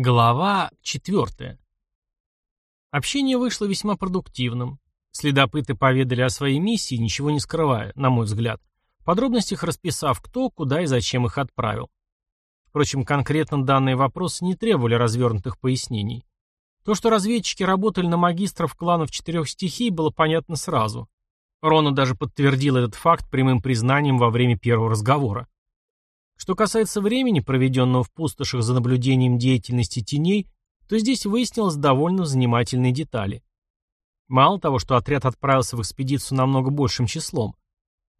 Глава 4. Общение вышло весьма продуктивным. Следопыты поведали о своей миссии, ничего не скрывая, на мой взгляд, в подробностях расписав, кто, куда и зачем их отправил. Впрочем, конкретно данные вопросы не требовали развернутых пояснений. То, что разведчики работали на магистров кланов четырех стихий, было понятно сразу. Рона даже подтвердил этот факт прямым признанием во время первого разговора. Что касается времени, проведенного в пустошах за наблюдением деятельности теней, то здесь выяснилось довольно занимательные детали. Мало того, что отряд отправился в экспедицию намного большим числом.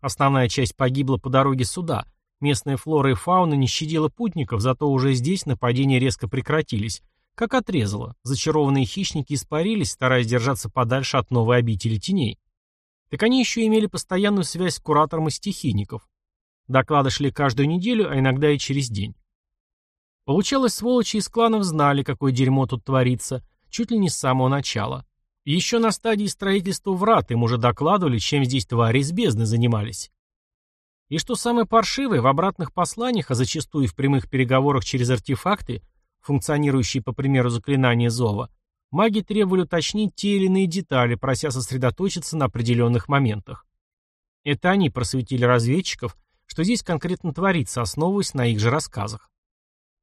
Основная часть погибла по дороге сюда. Местная флора и фауна не щадила путников, зато уже здесь нападения резко прекратились. Как отрезало, зачарованные хищники испарились, стараясь держаться подальше от новой обители теней. Так они еще имели постоянную связь с куратором из стихийников. Доклады шли каждую неделю, а иногда и через день. Получалось, сволочи из кланов знали, какое дерьмо тут творится, чуть ли не с самого начала. Еще на стадии строительства врат им уже докладывали, чем здесь твари из бездны занимались. И что самое паршивое, в обратных посланиях, а зачастую и в прямых переговорах через артефакты, функционирующие по примеру заклинания Зова, маги требовали уточнить те или иные детали, прося сосредоточиться на определенных моментах. Это они просветили разведчиков, что здесь конкретно творится, основываясь на их же рассказах.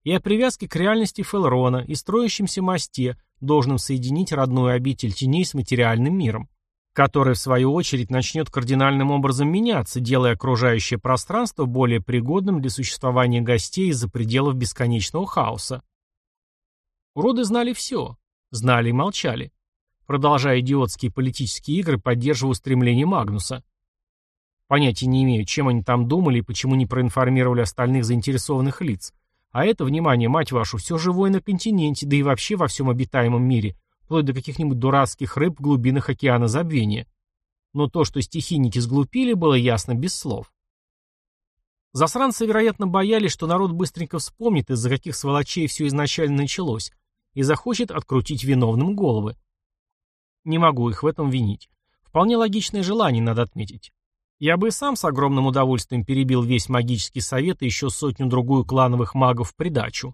И о привязке к реальности Фелрона и строящемся мосте, должном соединить родную обитель теней с материальным миром, который, в свою очередь, начнет кардинальным образом меняться, делая окружающее пространство более пригодным для существования гостей из-за пределов бесконечного хаоса. Уроды знали все, знали и молчали, продолжая идиотские политические игры, поддерживая устремления Магнуса – Понятия не имею, чем они там думали и почему не проинформировали остальных заинтересованных лиц. А это, внимание, мать вашу, все живое на континенте, да и вообще во всем обитаемом мире, вплоть до каких-нибудь дурацких рыб в глубинах океана забвения. Но то, что стихийники сглупили, было ясно без слов. Засранцы, вероятно, боялись, что народ быстренько вспомнит, из-за каких сволочей все изначально началось, и захочет открутить виновным головы. Не могу их в этом винить. Вполне логичное желание, надо отметить. Я бы и сам с огромным удовольствием перебил весь магический совет и еще сотню-другую клановых магов в придачу.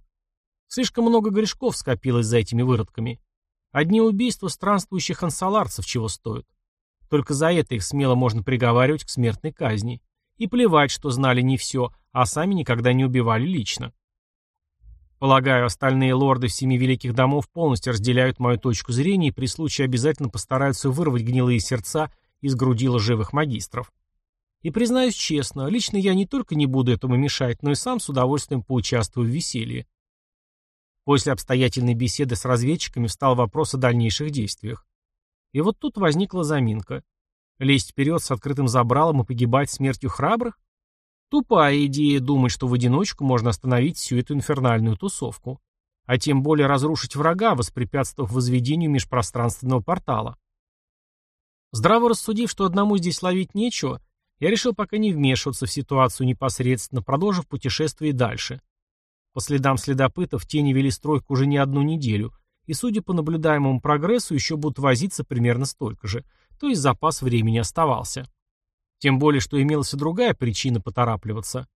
Слишком много грешков скопилось за этими выродками. Одни убийства странствующих ансаларцев чего стоят. Только за это их смело можно приговаривать к смертной казни. И плевать, что знали не все, а сами никогда не убивали лично. Полагаю, остальные лорды семи великих домов полностью разделяют мою точку зрения и при случае обязательно постараются вырвать гнилые сердца из грудила живых магистров. И признаюсь честно, лично я не только не буду этому мешать, но и сам с удовольствием поучаствую в веселье. После обстоятельной беседы с разведчиками встал вопрос о дальнейших действиях. И вот тут возникла заминка. Лезть вперед с открытым забралом и погибать смертью храбрых? Тупая идея думать, что в одиночку можно остановить всю эту инфернальную тусовку. А тем более разрушить врага, воспрепятствовав возведению межпространственного портала. Здраво рассудив, что одному здесь ловить нечего, я решил пока не вмешиваться в ситуацию непосредственно, продолжив путешествие дальше. По следам следопытов тени вели стройку уже не одну неделю, и, судя по наблюдаемому прогрессу, еще будут возиться примерно столько же, то есть запас времени оставался. Тем более, что имелась и другая причина поторапливаться.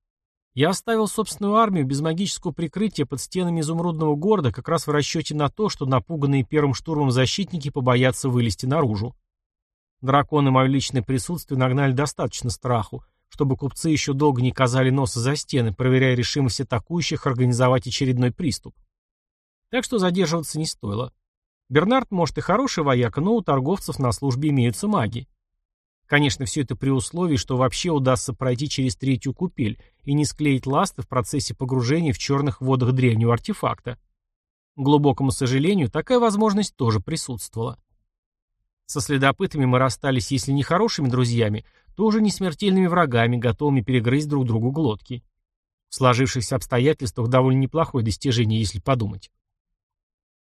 Я оставил собственную армию без магического прикрытия под стенами изумрудного города как раз в расчете на то, что напуганные первым штурмом защитники побоятся вылезти наружу. Драконы мое личное присутствие нагнали достаточно страху, чтобы купцы еще долго не казали носа за стены, проверяя решимость атакующих организовать очередной приступ. Так что задерживаться не стоило. Бернард, может, и хороший вояка, но у торговцев на службе имеются маги. Конечно, все это при условии, что вообще удастся пройти через третью купель и не склеить ласты в процессе погружения в черных водах древнего артефакта. К глубокому сожалению, такая возможность тоже присутствовала. Со следопытами мы расстались, если не хорошими друзьями, то уже не смертельными врагами, готовыми перегрызть друг другу глотки. В сложившихся обстоятельствах довольно неплохое достижение, если подумать.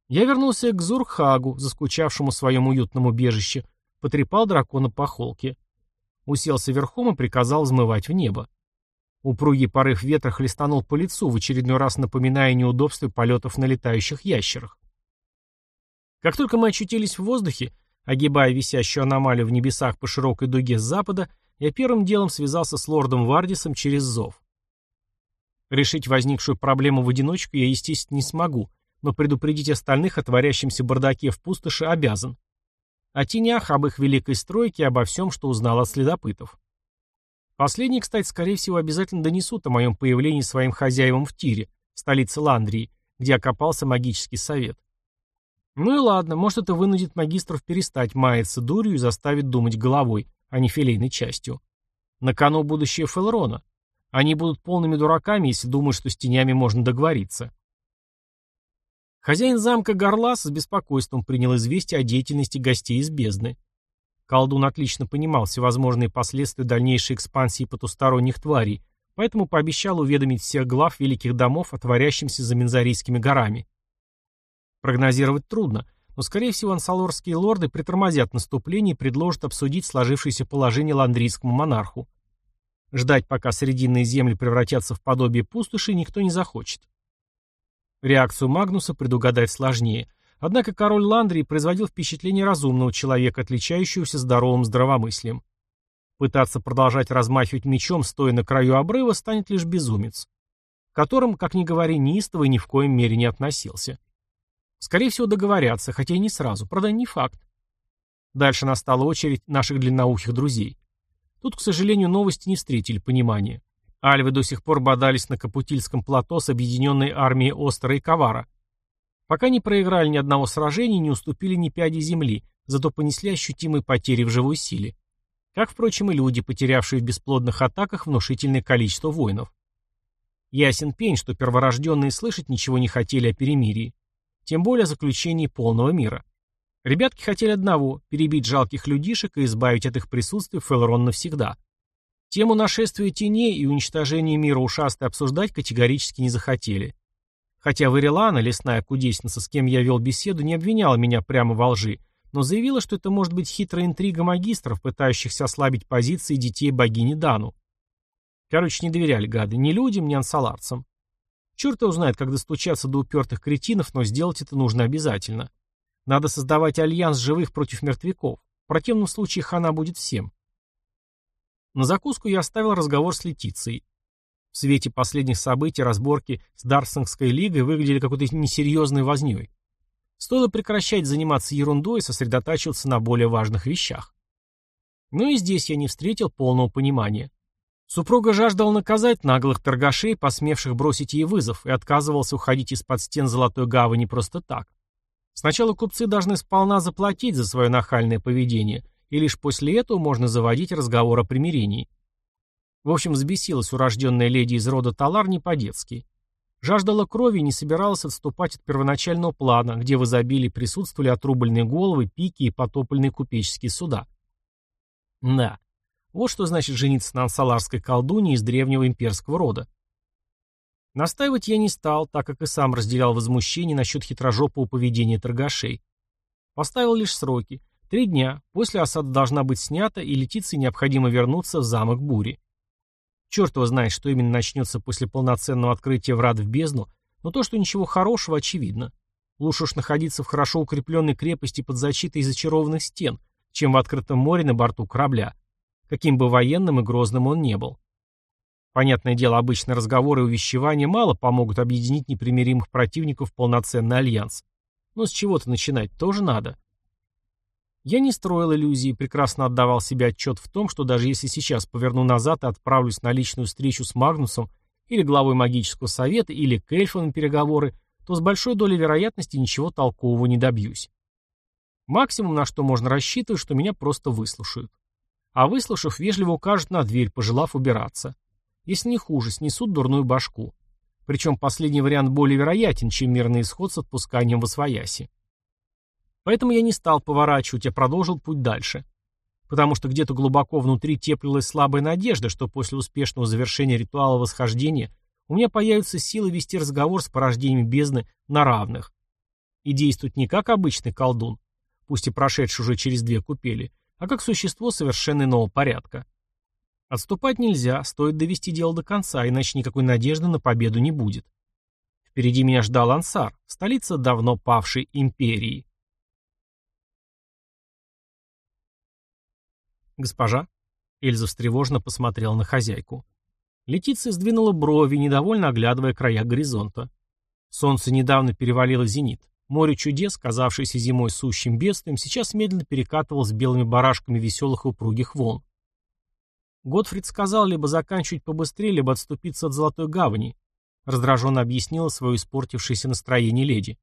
Я вернулся к Зурхагу, заскучавшему в своем уютном убежище, потрепал дракона по холке. Уселся верхом и приказал взмывать в небо. Упругий порыв ветра хлестанул по лицу, в очередной раз напоминая неудобства полетов на летающих ящерах. Как только мы очутились в воздухе, Огибая висящую аномалию в небесах по широкой дуге с запада, я первым делом связался с лордом Вардисом через зов. Решить возникшую проблему в одиночку я, естественно, не смогу, но предупредить остальных о творящемся бардаке в пустоши обязан. О тенях, об их великой стройке и обо всем, что узнал от следопытов. Последние, кстати, скорее всего, обязательно донесут о моем появлении своим хозяевам в Тире, столице Ландрии, где окопался магический совет. Ну и ладно, может это вынудит магистров перестать маяться дурью и заставит думать головой, а не филейной частью. На кону будущее Фелрона. Они будут полными дураками, если думают, что с тенями можно договориться. Хозяин замка Горлас с беспокойством принял известие о деятельности гостей из бездны. Колдун отлично понимал всевозможные последствия дальнейшей экспансии потусторонних тварей, поэтому пообещал уведомить всех глав великих домов о творящемся за Мензарийскими горами. Прогнозировать трудно, но, скорее всего, ансалорские лорды притормозят наступление и предложат обсудить сложившееся положение ландрийскому монарху. Ждать, пока срединные земли превратятся в подобие пустоши, никто не захочет. Реакцию Магнуса предугадать сложнее, однако король Ландрии производил впечатление разумного человека, отличающегося здоровым здравомыслием. Пытаться продолжать размахивать мечом, стоя на краю обрыва, станет лишь безумец, к которым, как ни говори, неистово ни в коем мере не относился. Скорее всего, договорятся, хотя и не сразу, правда, не факт. Дальше настала очередь наших длинноухих друзей. Тут, к сожалению, новости не встретили понимания. Альвы до сих пор бодались на Капутильском плато с объединенной армией Остера и Кавара. Пока не проиграли ни одного сражения, не уступили ни пяди земли, зато понесли ощутимые потери в живой силе. Как, впрочем, и люди, потерявшие в бесплодных атаках внушительное количество воинов. Ясен пень, что перворожденные слышать ничего не хотели о перемирии. Тем более о заключении полного мира. Ребятки хотели одного – перебить жалких людишек и избавить от их присутствия Фелрон навсегда. Тему нашествия теней и уничтожения мира ушастой обсуждать категорически не захотели. Хотя Варилана, лесная кудесница, с кем я вел беседу, не обвиняла меня прямо во лжи, но заявила, что это может быть хитрая интрига магистров, пытающихся ослабить позиции детей богини Дану. Короче, не доверяли гады ни людям, ни ансаларцам. Черт его знает, как достучаться до упертых кретинов, но сделать это нужно обязательно. Надо создавать альянс живых против мертвяков. В противном случае хана будет всем. На закуску я оставил разговор с Летицией. В свете последних событий разборки с Дарсингской лигой выглядели какой-то несерьезной вознёй. Стоило прекращать заниматься ерундой и сосредотачиваться на более важных вещах. Но и здесь я не встретил полного понимания. Супруга жаждала наказать наглых торгашей, посмевших бросить ей вызов, и отказывался уходить из-под стен Золотой Гавани просто так. Сначала купцы должны сполна заплатить за свое нахальное поведение, и лишь после этого можно заводить разговор о примирении. В общем, взбесилась урожденная леди из рода Талар не по-детски. Жаждала крови и не собиралась отступать от первоначального плана, где в изобилии присутствовали отрубленные головы, пики и потопленные купеческие суда. Да, вот что значит жениться на ансаларской колдуне из древнего имперского рода. Настаивать я не стал, так как и сам разделял возмущение насчет хитрожопого поведения торгашей. Поставил лишь сроки. Три дня, после осада должна быть снята, и Летиции необходимо вернуться в замок Бури. Черт его знает, что именно начнется после полноценного открытия врат в бездну, но то, что ничего хорошего, очевидно. Лучше уж находиться в хорошо укрепленной крепости под защитой зачарованных стен, чем в открытом море на борту корабля, каким бы военным и грозным он не был. Понятное дело, обычные разговоры и увещевания мало помогут объединить непримиримых противников в полноценный альянс. Но с чего-то начинать тоже надо. Я не строил иллюзий, прекрасно отдавал себе отчет в том, что даже если сейчас поверну назад и отправлюсь на личную встречу с Магнусом или главой магического совета, или к эльфу на переговоры, то с большой долей вероятности ничего толкового не добьюсь. Максимум, на что можно рассчитывать, что меня просто выслушают. А выслушав, вежливо укажут на дверь, пожелав убираться. Если не хуже, снесут дурную башку. Причем последний вариант более вероятен, чем мирный исход с отпусканием в освояси. Поэтому я не стал поворачивать, а продолжил путь дальше. Потому что где-то глубоко внутри теплилась слабая надежда, что после успешного завершения ритуала восхождения у меня появятся силы вести разговор с порождениями бездны на равных. И действовать не как обычный колдун, пусть и прошедший уже через две купели, а как существо совершенно иного порядка. Отступать нельзя, стоит довести дело до конца, иначе никакой надежды на победу не будет. Впереди меня ждал Ансар, столица давно павшей империи. «Госпожа?» Эльза встревоженно посмотрела на хозяйку. Летиция сдвинула брови, недовольно оглядывая края горизонта. Солнце недавно перевалило зенит. Море чудес, казавшееся зимой сущим бедствием, сейчас медленно перекатывалось белыми барашками веселых и упругих волн. Готфрид сказал либо заканчивать побыстрее, либо отступиться от Золотой Гавани, раздраженно объяснила свое испортившееся настроение леди.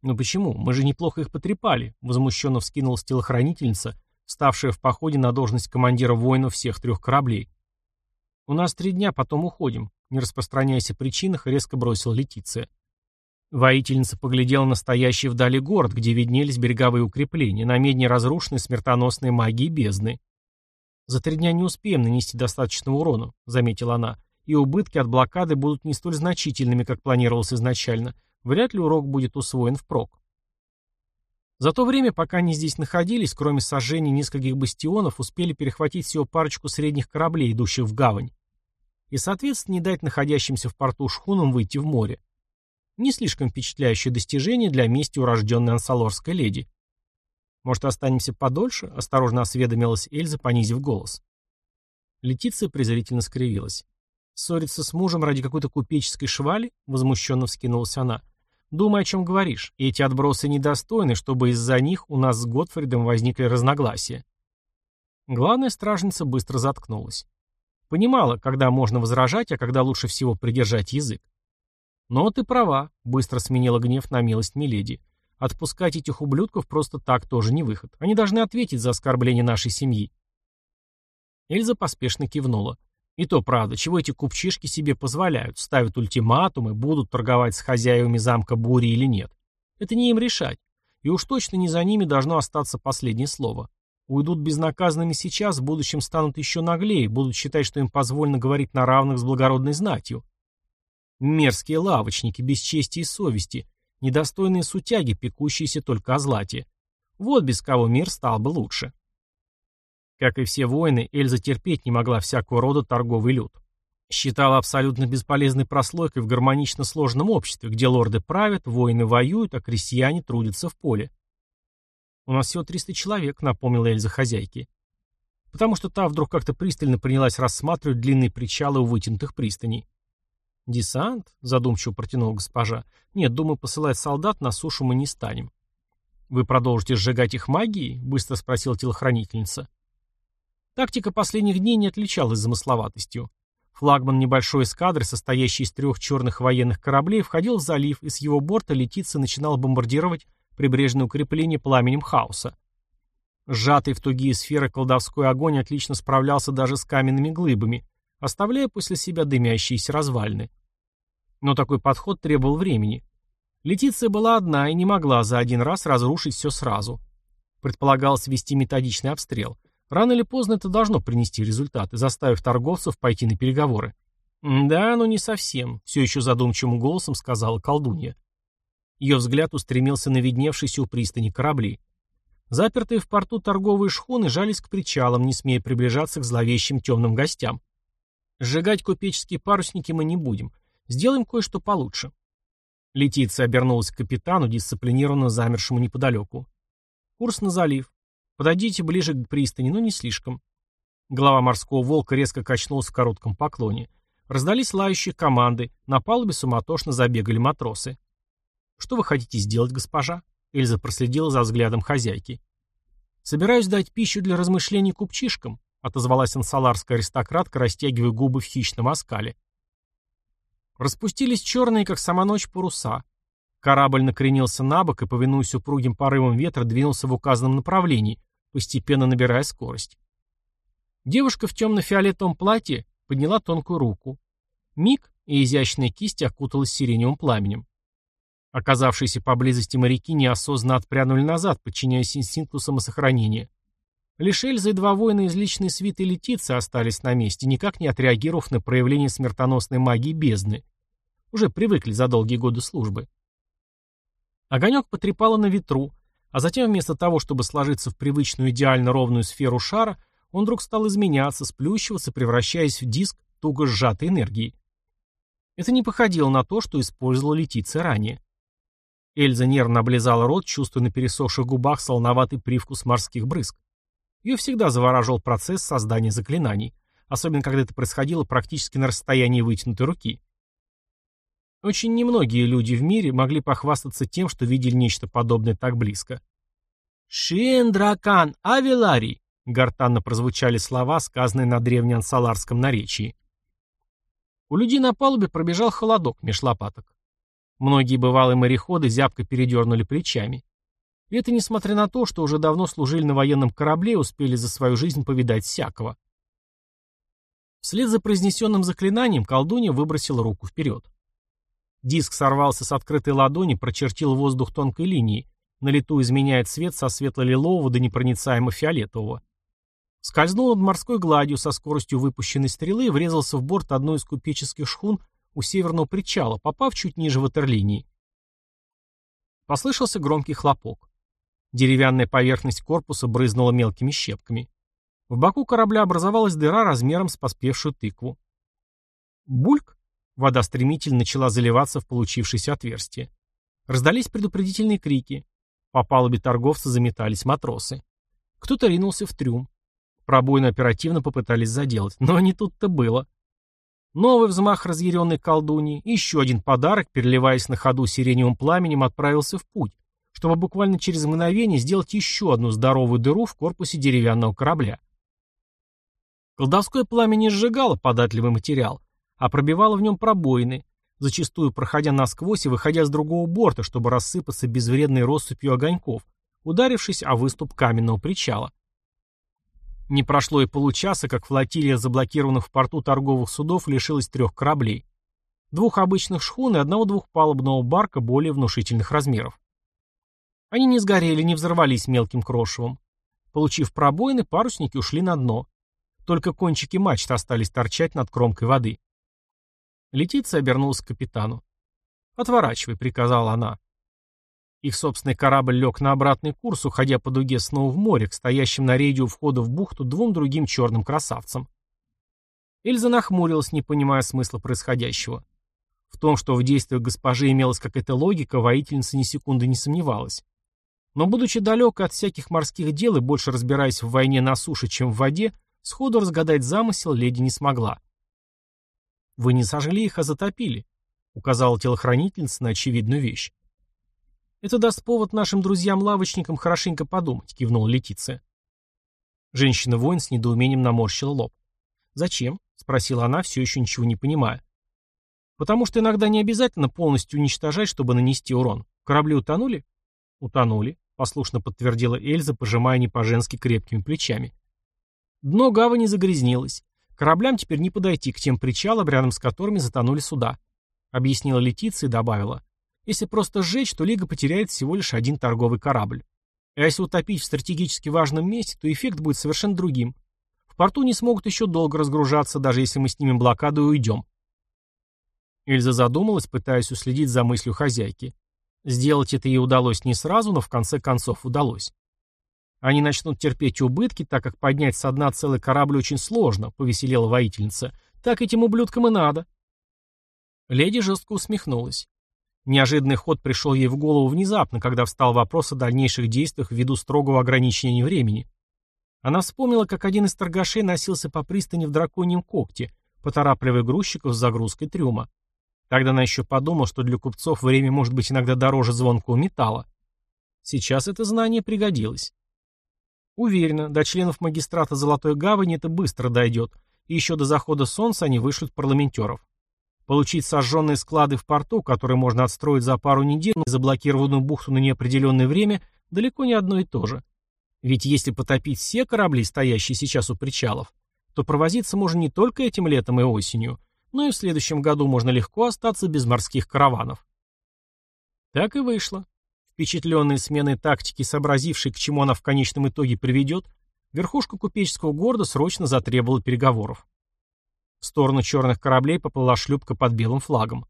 «Ну почему? Мы же неплохо их потрепали», — возмущенно вскинулась телохранительница, ставшая в походе на должность командира воинов всех трех кораблей. «У нас три дня, потом уходим», — не распространяясь о причинах, резко бросила Летиция. Воительница поглядела на стоящий вдали город, где виднелись береговые укрепления, на медне разрушенные смертоносной магией бездны. «За три дня не успеем нанести достаточного урона», — заметила она, «и убытки от блокады будут не столь значительными, как планировалось изначально. Вряд ли урок будет усвоен впрок». За то время, пока они здесь находились, кроме сожжения нескольких бастионов, успели перехватить всего парочку средних кораблей, идущих в гавань. И, соответственно, не дать находящимся в порту шхунам выйти в море. Не слишком впечатляющее достижение для мести урожденной ансалорской леди. «Может, останемся подольше?» — осторожно осведомилась Эльза, понизив голос. Летиция презрительно скривилась. «Ссориться с мужем ради какой-то купеческой швали?» — возмущенно вскинулась она. «Думай, о чем говоришь. Эти отбросы недостойны, чтобы из-за них у нас с Готфридом возникли разногласия». Главная стражница быстро заткнулась. Понимала, когда можно возражать, а когда лучше всего придержать язык. «Но ты права», — быстро сменила гнев на милость Миледи. Отпускать этих ублюдков просто так тоже не выход. Они должны ответить за оскорбление нашей семьи. Эльза поспешно кивнула. И то правда, чего эти купчишки себе позволяют, ставят ультиматумы, будут торговать с хозяевами замка Бури или нет. Это не им решать. И уж точно не за ними должно остаться последнее слово. Уйдут безнаказанными сейчас, в будущем станут еще наглее, будут считать, что им позволено говорить на равных с благородной знатью. Мерзкие лавочники, без чести и совести, недостойные сутяги, пекущиеся только о злате. Вот без кого мир стал бы лучше. Как и все воины, Эльза терпеть не могла всякого рода торговый люд. Считала абсолютно бесполезной прослойкой в гармонично сложном обществе, где лорды правят, воины воюют, а крестьяне трудятся в поле. «У нас всего 300 человек», — напомнила Эльза хозяйке. Потому что та вдруг как-то пристально принялась рассматривать длинные причалы у вытянутых пристаней. «Десант?» — задумчиво протянула госпожа. «Нет, думаю, посылать солдат на сушу мы не станем». «Вы продолжите сжигать их магией?» — быстро спросила телохранительница. Тактика последних дней не отличалась замысловатостью. Флагман небольшой эскадры, состоящий из трех черных военных кораблей, входил в залив, и с его борта Летица начинал бомбардировать прибрежное укрепление пламенем хаоса. Сжатый в тугие сферы колдовской огонь отлично справлялся даже с каменными глыбами, оставляя после себя дымящиеся развалины. Но такой подход требовал времени. Летиция была одна и не могла за один раз разрушить все сразу. Предполагалось вести методичный обстрел. Рано или поздно это должно принести результаты, заставив торговцев пойти на переговоры. «Да, но не совсем», — все еще задумчивым голосом сказала колдунья. Ее взгляд устремился на видневшийся у пристани корабли. Запертые в порту торговые шхуны жались к причалам, не смея приближаться к зловещим темным гостям. Сжигать купеческие парусники мы не будем. Сделаем кое-что получше. Летиция обернулась к капитану, дисциплинированно замершему неподалеку. Курс на залив. Подойдите ближе к пристани, но не слишком. Голова морского волка резко качнулась в коротком поклоне. Раздались лающие команды, на палубе суматошно забегали матросы. «Что вы хотите сделать, госпожа?» Эльза проследила за взглядом хозяйки. «Собираюсь дать пищу для размышлений купчишкам», отозвалась ансаларская аристократка, растягивая губы в хищном оскале. Распустились черные, как сама ночь, паруса. Корабль накренился на бок и, повинуясь упругим порывам ветра, двинулся в указанном направлении, постепенно набирая скорость. Девушка в темно-фиолетовом платье подняла тонкую руку. Миг, и изящная кисть окуталась сиреневым пламенем. Оказавшиеся поблизости моряки неосознанно отпрянули назад, подчиняясь инстинкту самосохранения. Лишь Эльза и два воина из личной свиты Летицы остались на месте, никак не отреагировав на проявление смертоносной магии бездны. Уже привыкли за долгие годы службы. Огонек потрепало на ветру, а затем вместо того, чтобы сложиться в привычную идеально ровную сферу шара, он вдруг стал изменяться, сплющиваться, превращаясь в диск туго сжатой энергии. Это не походило на то, что использовала Летиция ранее. Эльза нервно облизала рот, чувствуя на пересохших губах солоноватый привкус морских брызг. Ее всегда завораживал процесс создания заклинаний, особенно когда это происходило практически на расстоянии вытянутой руки. Очень немногие люди в мире могли похвастаться тем, что видели нечто подобное так близко. «Шиендракан Авилари!» — гортанно прозвучали слова, сказанные на древнеансаларском наречии. У людей на палубе пробежал холодок меж лопаток. Многие бывалые мореходы зябко передернули плечами. И это несмотря на то, что уже давно служили на военном корабле и успели за свою жизнь повидать всякого. Вслед за произнесенным заклинанием колдунья выбросила руку вперед. Диск сорвался с открытой ладони, прочертил воздух тонкой линией, на лету изменяя цвет со светло-лилового до непроницаемо-фиолетового. Скользнул над морской гладью со скоростью выпущенной стрелы и врезался в борт одной из купеческих шхун у северного причала, попав чуть ниже ватерлинии. Послышался громкий хлопок. Деревянная поверхность корпуса брызнула мелкими щепками. В боку корабля образовалась дыра размером с поспевшую тыкву. Бульк! Вода стремительно начала заливаться в получившееся отверстие. Раздались предупредительные крики. По палубе торговца заметались матросы. Кто-то ринулся в трюм. Пробойно оперативно попытались заделать, но не тут-то было. Новый взмах разъяренной колдуньи, еще один подарок, переливаясь на ходу сиреневым пламенем, отправился в путь, чтобы буквально через мгновение сделать еще одну здоровую дыру в корпусе деревянного корабля. Колдовское пламя не сжигало податливый материал, а пробивала в нем пробоины, зачастую проходя насквозь и выходя с другого борта, чтобы рассыпаться безвредной россыпью огоньков, ударившись о выступ каменного причала. Не прошло и получаса, как флотилия заблокированных в порту торговых судов лишилась трех кораблей. Двух обычных шхун и одного двухпалубного барка более внушительных размеров. Они не сгорели, не взорвались мелким крошевом. Получив пробоины, парусники ушли на дно. Только кончики мачт остались торчать над кромкой воды. Летиция обернулась к капитану. «Отворачивай», — приказала она. Их собственный корабль лег на обратный курс, уходя по дуге снова в море, к стоящим на рейде у входа в бухту двум другим черным красавцам. Эльза нахмурилась, не понимая смысла происходящего. В том, что в действиях госпожи имелась какая-то логика, воительница ни секунды не сомневалась. Но, будучи далекой от всяких морских дел и больше разбираясь в войне на суше, чем в воде, сходу разгадать замысел леди не смогла. «Вы не сожгли их, а затопили», — указала телохранительница на очевидную вещь. «Это даст повод нашим друзьям-лавочникам хорошенько подумать», — кивнула Летиция. Женщина-воин с недоумением наморщила лоб. «Зачем?» — спросила она, все еще ничего не понимая. «Потому что иногда не обязательно полностью уничтожать, чтобы нанести урон. Корабли утонули?» «Утонули», — послушно подтвердила Эльза, пожимая не по-женски крепкими плечами. Дно гавани загрязнилось. Кораблям теперь не подойти к тем причалам, рядом с которыми затонули суда. Объяснила Летиция и добавила. Если просто сжечь, то Лига потеряет всего лишь один торговый корабль. А если утопить в стратегически важном месте, то эффект будет совершенно другим. В порту не смогут еще долго разгружаться, даже если мы снимем блокаду и уйдем. Эльза задумалась, пытаясь уследить за мыслью хозяйки. Сделать это ей удалось не сразу, но в конце концов удалось. Они начнут терпеть убытки, так как поднять со дна целый корабль очень сложно, повеселела воительница. Так этим ублюдкам и надо. Леди жестко усмехнулась. Неожиданный ход пришел ей в голову внезапно, когда встал вопрос о дальнейших действиях ввиду строгого ограничения времени. Она вспомнила, как один из торгашей носился по пристани в драконьем когте, поторапливая грузчиков с загрузкой трюма. Тогда она еще подумала, что для купцов время может быть иногда дороже звонкого металла. Сейчас это знание пригодилось. Уверена, до членов магистрата Золотой Гавани это быстро дойдет, и еще до захода солнца они вышлют парламентеров. Получить сожженные склады в порту, которые можно отстроить за пару недель, и заблокированную бухту на неопределенное время, далеко не одно и то же. Ведь если потопить все корабли, стоящие сейчас у причалов, то провозиться можно не только этим летом и осенью, но и в следующем году можно легко остаться без морских караванов. Так и вышло. Впечатленный сменой тактики, сообразивший, к чему она в конечном итоге приведет, верхушка купеческого города срочно затребовала переговоров. В сторону черных кораблей поплыла шлюпка под белым флагом.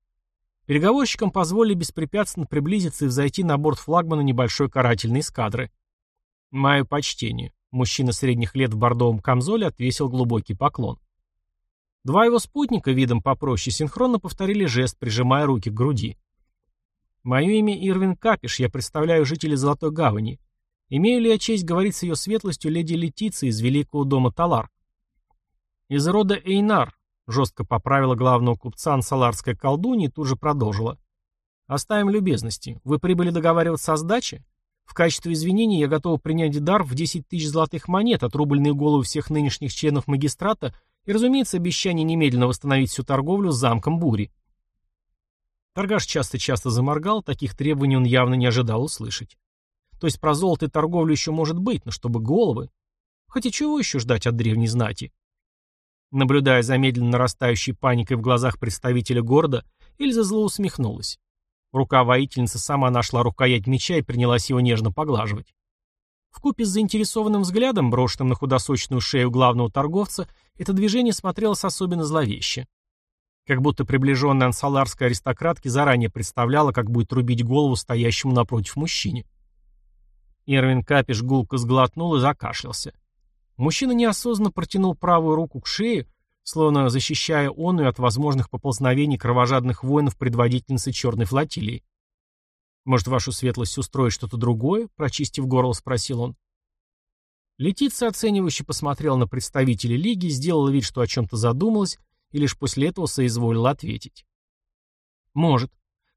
Переговорщикам позволили беспрепятственно приблизиться и взойти на борт флагмана небольшой карательной эскадры. «Мое почтение». Мужчина средних лет в бордовом камзоле отвесил глубокий поклон. Два его спутника, видом попроще, синхронно повторили жест, прижимая руки к груди. Мое имя Ирвин Капиш, я представляю жителей Золотой Гавани. Имею ли я честь говорить с ее светлостью леди Летиции из Великого дома Талар? Из рода Эйнар, Жестко поправила главного купца ансаларская колдунья и тут же продолжила. Оставим любезности. Вы прибыли договариваться о сдаче? В качестве извинений я готова принять дар в 10 тысяч золотых монет, отрубленные головы всех нынешних членов магистрата и, разумеется, обещание немедленно восстановить всю торговлю с замком Бури. Торгаш часто-часто заморгал, таких требований он явно не ожидал услышать. То есть про золото и торговлю еще может быть, но чтобы головы... Хотя чего еще ждать от древней знати? Наблюдая за медленно нарастающей паникой в глазах представителя города, Эльза зло усмехнулась. Рука воительницы сама нашла рукоять меча и принялась его нежно поглаживать. Вкупе с заинтересованным взглядом, брошенным на худосочную шею главного торговца, это движение смотрелось особенно зловеще. Как будто приближенная ансаларской аристократки заранее представляла, как будет рубить голову стоящему напротив мужчине. Эрвин Капиш гулко сглотнул и закашлялся. Мужчина неосознанно протянул правую руку к шее, словно защищая оную от возможных поползновений кровожадных воинов предводительницы черной флотилии. «Может, вашу светлость устроить что-то другое?» — прочистив горло, спросил он. Летица оценивающе посмотрела на представителей лиги, сделала вид, что о чем-то задумалась, и лишь после этого соизволила ответить. «Может.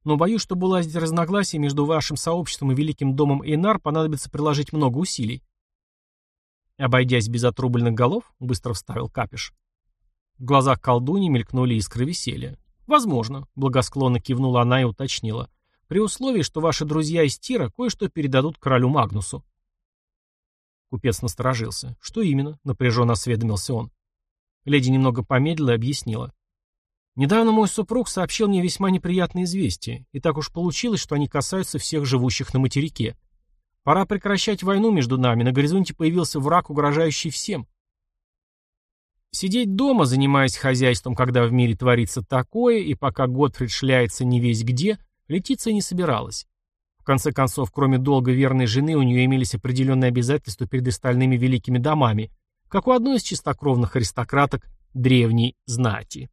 Но боюсь, чтобы уладить разногласия между вашим сообществом и Великим домом Эйнар понадобится приложить много усилий. Обойдясь без отрубленных голов, быстро вставил Капиш. В глазах колдуни мелькнули искры веселья. «Возможно», — благосклонно кивнула она и уточнила, «при условии, что ваши друзья из Тира кое-что передадут королю Магнусу». Купец насторожился. «Что именно?» — напряженно осведомился он. Леди немного помедлила и объяснила. «Недавно мой супруг сообщил мне весьма неприятные известия, и так уж получилось, что они касаются всех живущих на материке. Пора прекращать войну между нами, на горизонте появился враг, угрожающий всем. Сидеть дома, занимаясь хозяйством, когда в мире творится такое, и пока Готфрид шляется не весь где, Летиция не собиралась. В конце концов, кроме долга верной жены, у нее имелись определенные обязательства перед остальными великими домами, как у одной из чистокровных аристократок древней знати.